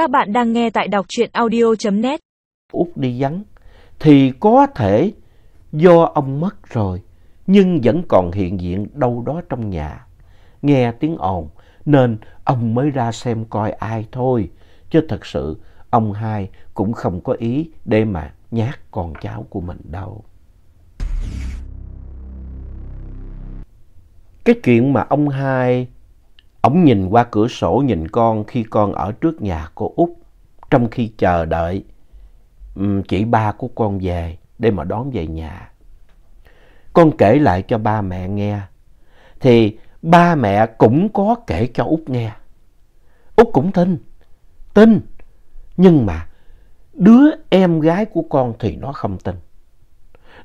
Các bạn đang nghe tại đọc truyện audio.net. Út đi vắng thì có thể do ông mất rồi nhưng vẫn còn hiện diện đâu đó trong nhà. Nghe tiếng ồn nên ông mới ra xem coi ai thôi. Chứ thật sự ông hai cũng không có ý để mà nhát con cháu của mình đâu. Cái chuyện mà ông hai, ông nhìn qua cửa sổ nhìn con khi con ở trước nhà cô Út, trong khi chờ đợi um, chị ba của con về để mà đón về nhà. Con kể lại cho ba mẹ nghe, thì ba mẹ cũng có kể cho Út nghe. Út cũng tin, tin, nhưng mà đứa em gái của con thì nó không tin.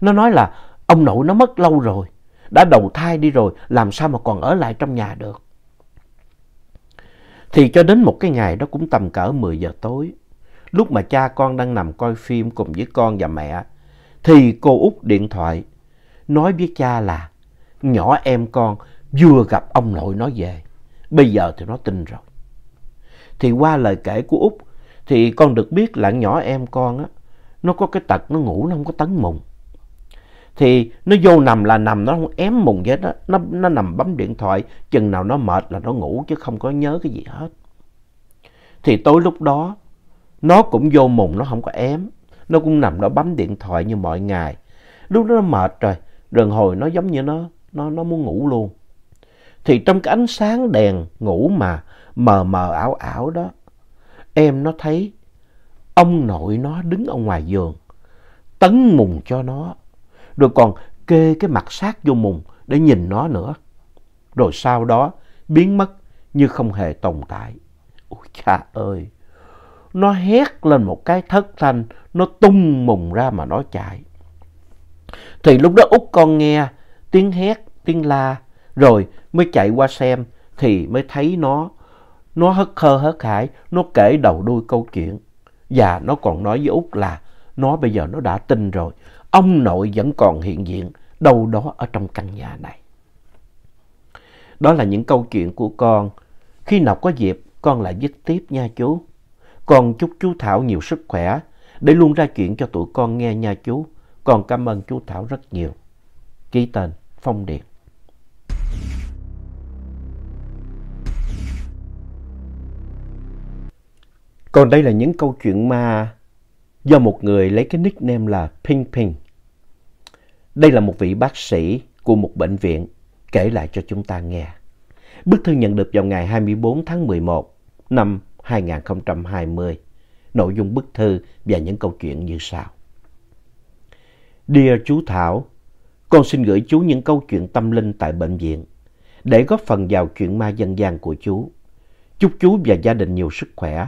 Nó nói là ông nội nó mất lâu rồi, đã đầu thai đi rồi, làm sao mà còn ở lại trong nhà được. Thì cho đến một cái ngày đó cũng tầm cỡ 10 giờ tối, lúc mà cha con đang nằm coi phim cùng với con và mẹ, thì cô út điện thoại nói với cha là nhỏ em con vừa gặp ông nội nó về, bây giờ thì nó tin rồi. Thì qua lời kể của út thì con được biết là nhỏ em con á, nó có cái tật nó ngủ nó không có tấn mùng. Thì nó vô nằm là nằm, nó không ém mùng vậy đó, nó, nó nằm bấm điện thoại, chừng nào nó mệt là nó ngủ chứ không có nhớ cái gì hết. Thì tối lúc đó, nó cũng vô mùng, nó không có ém, nó cũng nằm đó bấm điện thoại như mọi ngày. Lúc đó nó mệt rồi, rồi hồi nó giống như nó, nó, nó muốn ngủ luôn. Thì trong cái ánh sáng đèn ngủ mà mờ mờ ảo ảo đó, em nó thấy ông nội nó đứng ở ngoài giường, tấn mùng cho nó, rồi còn kê cái mặt sát vô mùng để nhìn nó nữa. Rồi sau đó biến mất như không hề tồn tại. Ôi cha ơi! Nó hét lên một cái thất thanh, nó tung mùng ra mà nó chạy. Thì lúc đó út con nghe tiếng hét, tiếng la, rồi mới chạy qua xem thì mới thấy nó nó hất khơ hất hải, nó kể đầu đuôi câu chuyện. Và nó còn nói với Út là nó bây giờ nó đã tin rồi. Ông nội vẫn còn hiện diện đâu đó ở trong căn nhà này. Đó là những câu chuyện của con. Khi nào có dịp, con lại viết tiếp nha chú. Con chúc chú Thảo nhiều sức khỏe để luôn ra chuyện cho tụi con nghe nha chú. Con cảm ơn chú Thảo rất nhiều. Ký tên Phong Điệp. Còn đây là những câu chuyện ma do một người lấy cái nickname là Ping Ping. Đây là một vị bác sĩ của một bệnh viện kể lại cho chúng ta nghe. Bức thư nhận được vào ngày 24 tháng 11 năm 2020. Nội dung bức thư và những câu chuyện như sau. Dear chú Thảo, con xin gửi chú những câu chuyện tâm linh tại bệnh viện để góp phần vào chuyện ma dân gian của chú. Chúc chú và gia đình nhiều sức khỏe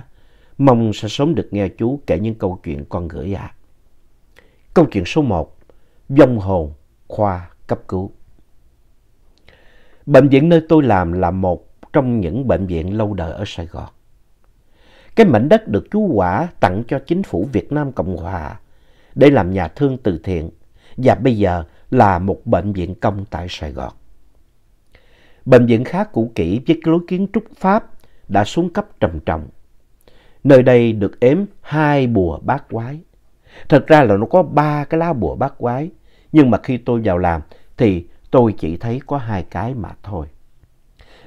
Mong sẽ sớm được nghe chú kể những câu chuyện con gửi ạ. À. Câu chuyện số 1. Vong hồn khoa cấp cứu. Bệnh viện nơi tôi làm là một trong những bệnh viện lâu đời ở Sài Gòn. Cái mảnh đất được chú Quả tặng cho chính phủ Việt Nam Cộng Hòa để làm nhà thương từ thiện và bây giờ là một bệnh viện công tại Sài Gòn. Bệnh viện khá cũ kỹ với lối kiến trúc Pháp đã xuống cấp trầm trọng Nơi đây được ếm hai bùa bát quái. Thật ra là nó có ba cái lá bùa bát quái. Nhưng mà khi tôi vào làm, thì tôi chỉ thấy có hai cái mà thôi.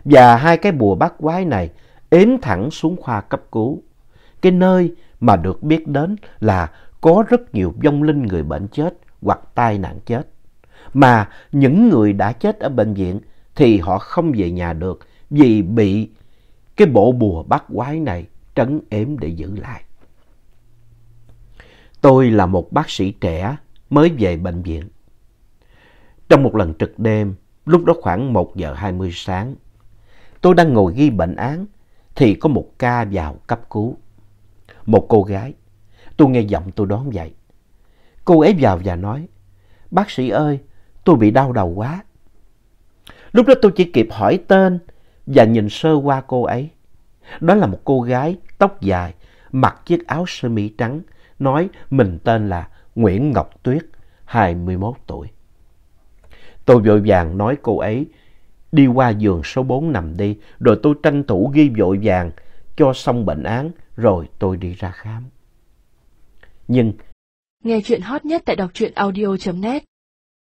Và hai cái bùa bát quái này ếm thẳng xuống khoa cấp cứu. Cái nơi mà được biết đến là có rất nhiều vong linh người bệnh chết hoặc tai nạn chết. Mà những người đã chết ở bệnh viện thì họ không về nhà được vì bị cái bộ bùa bắt quái này trấn ếm để giữ lại. Tôi là một bác sĩ trẻ mới về bệnh viện. Trong một lần trực đêm, lúc đó khoảng 1 giờ 20 sáng, tôi đang ngồi ghi bệnh án thì có một ca vào cấp cứu. Một cô gái, tôi nghe giọng tôi đón vậy. Cô ấy vào và nói, bác sĩ ơi, tôi bị đau đầu quá. Lúc đó tôi chỉ kịp hỏi tên và nhìn sơ qua cô ấy. Đó là một cô gái tóc dài, mặc chiếc áo sơ mi trắng, nói mình tên là Nguyễn Ngọc Tuyết, 21 tuổi. Tôi vội vàng nói cô ấy đi qua giường số 4 nằm đi, rồi tôi tranh thủ ghi vội vàng cho xong bệnh án rồi tôi đi ra khám. Nhưng Nghe chuyện hot nhất tại đọc truyện audio.net